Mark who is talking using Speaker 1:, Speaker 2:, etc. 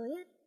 Speaker 1: Koyat